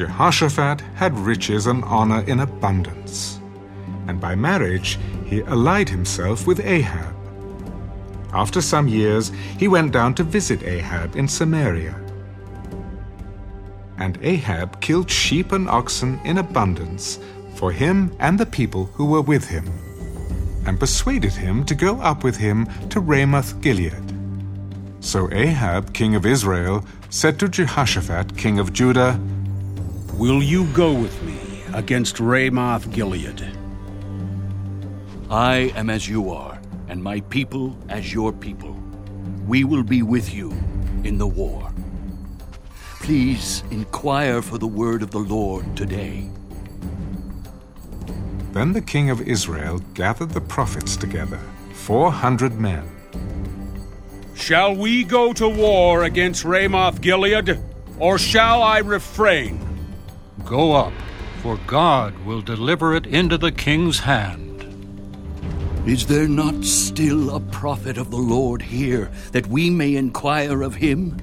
Jehoshaphat had riches and honor in abundance, and by marriage he allied himself with Ahab. After some years, he went down to visit Ahab in Samaria. And Ahab killed sheep and oxen in abundance for him and the people who were with him, and persuaded him to go up with him to Ramoth Gilead. So Ahab, king of Israel, said to Jehoshaphat, king of Judah, Will you go with me against Ramoth Gilead? I am as you are, and my people as your people. We will be with you in the war. Please inquire for the word of the Lord today. Then the king of Israel gathered the prophets together, four hundred men. Shall we go to war against Ramoth Gilead, or shall I refrain? Go up, for God will deliver it into the king's hand. Is there not still a prophet of the Lord here, that we may inquire of him?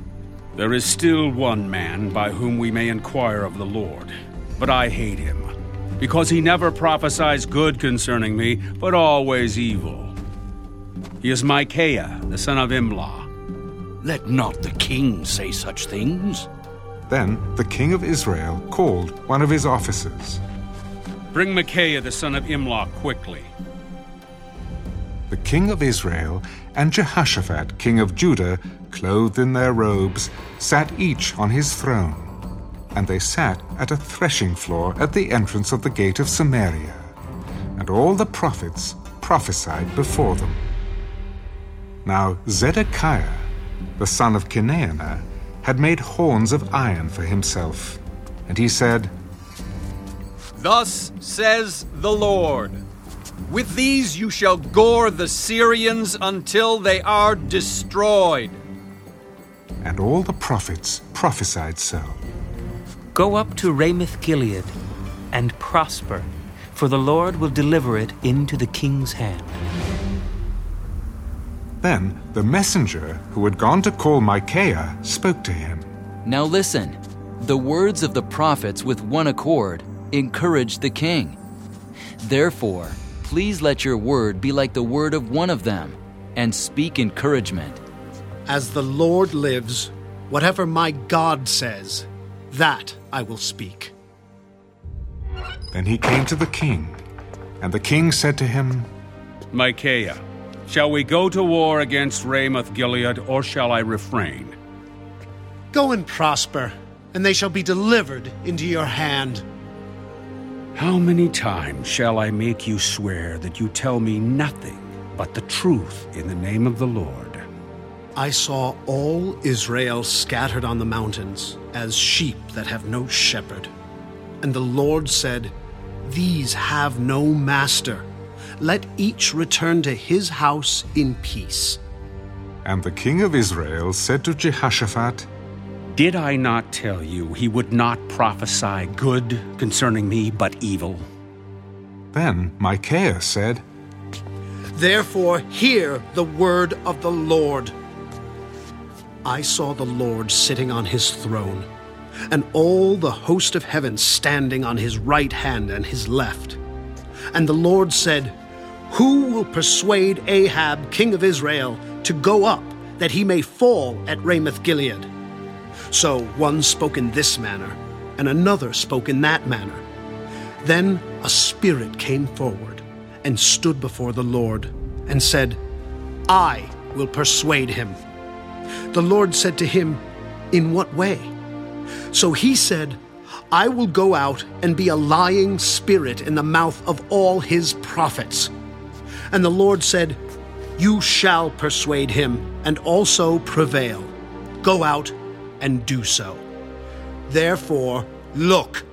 There is still one man by whom we may inquire of the Lord, but I hate him, because he never prophesies good concerning me, but always evil. He is Micaiah, the son of Imlah. Let not the king say such things. Then the king of Israel called one of his officers. Bring Micaiah, the son of Imlah, quickly. The king of Israel and Jehoshaphat, king of Judah, clothed in their robes, sat each on his throne. And they sat at a threshing floor at the entrance of the gate of Samaria. And all the prophets prophesied before them. Now Zedekiah, the son of Chenaanah, had made horns of iron for himself. And he said, Thus says the Lord With these you shall gore the Syrians until they are destroyed. And all the prophets prophesied so. Go up to Ramoth Gilead and prosper, for the Lord will deliver it into the king's hand. Then the messenger who had gone to call Micaiah spoke to him. Now listen, the words of the prophets with one accord encouraged the king. Therefore, please let your word be like the word of one of them, and speak encouragement. As the Lord lives, whatever my God says, that I will speak. Then he came to the king, and the king said to him, Micaiah, shall we go to war against Ramoth Gilead, or shall I refrain? Go and prosper, and they shall be delivered into your hand. How many times shall I make you swear that you tell me nothing but the truth in the name of the Lord? I saw all Israel scattered on the mountains as sheep that have no shepherd. And the Lord said, These have no master. Let each return to his house in peace. And the king of Israel said to Jehoshaphat, Did I not tell you he would not prophesy good concerning me, but evil? Then Micaiah said, Therefore, hear the word of the Lord. I saw the Lord sitting on his throne, and all the host of heaven standing on his right hand and his left. And the Lord said, Who will persuade Ahab, king of Israel, to go up, that he may fall at Ramoth Gilead? So one spoke in this manner, and another spoke in that manner. Then a spirit came forward and stood before the Lord, and said, I will persuade him. The Lord said to him, In what way? So he said, I will go out and be a lying spirit in the mouth of all his prophets. And the Lord said, You shall persuade him, and also prevail. Go out and do so. Therefore, look,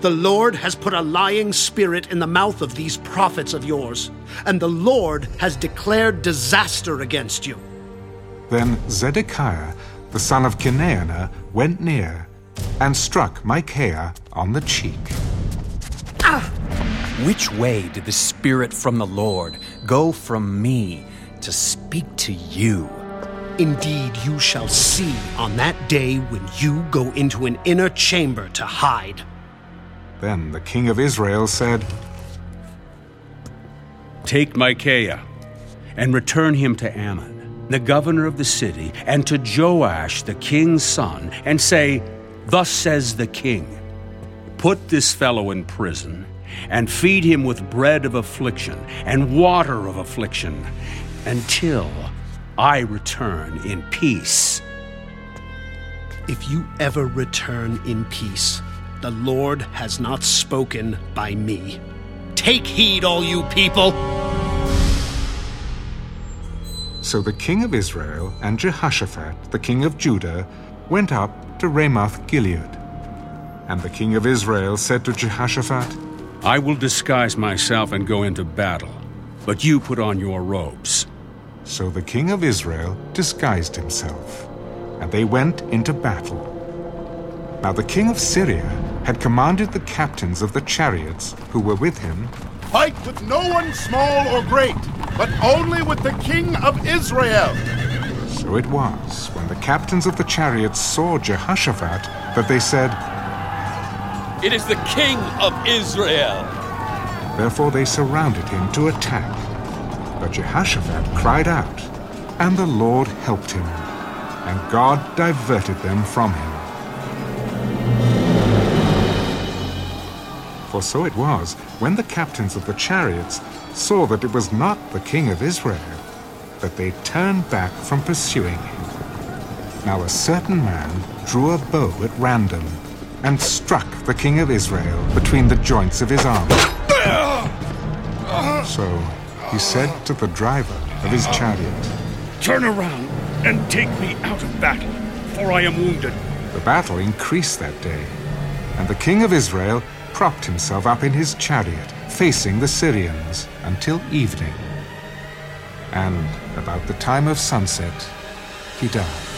the Lord has put a lying spirit in the mouth of these prophets of yours, and the Lord has declared disaster against you. Then Zedekiah, the son of Chenaanah, went near and struck Micaiah on the cheek. Which way did the Spirit from the Lord go from me to speak to you? Indeed, you shall see on that day when you go into an inner chamber to hide. Then the king of Israel said, Take Micaiah and return him to Amon, the governor of the city, and to Joash, the king's son, and say, Thus says the king Put this fellow in prison, and feed him with bread of affliction and water of affliction, until I return in peace. If you ever return in peace, the Lord has not spoken by me. Take heed, all you people! So the king of Israel and Jehoshaphat, the king of Judah, went up to Ramoth Gilead. And the king of Israel said to Jehoshaphat, I will disguise myself and go into battle, but you put on your robes. So the king of Israel disguised himself, and they went into battle. Now the king of Syria had commanded the captains of the chariots who were with him Fight with no one small or great, but only with the king of Israel. So it was, when the captains of the chariots saw Jehoshaphat, that they said, It is the king of Israel. Therefore they surrounded him to attack. But Jehoshaphat cried out, and the Lord helped him, and God diverted them from him. For so it was, when the captains of the chariots saw that it was not the king of Israel, that they turned back from pursuing him. Now a certain man drew a bow at random and struck the king of Israel between the joints of his arm. So he said to the driver of his chariot, Turn around and take me out of battle, for I am wounded. The battle increased that day, and the king of Israel propped himself up in his chariot, facing the Syrians, until evening. And about the time of sunset, he died.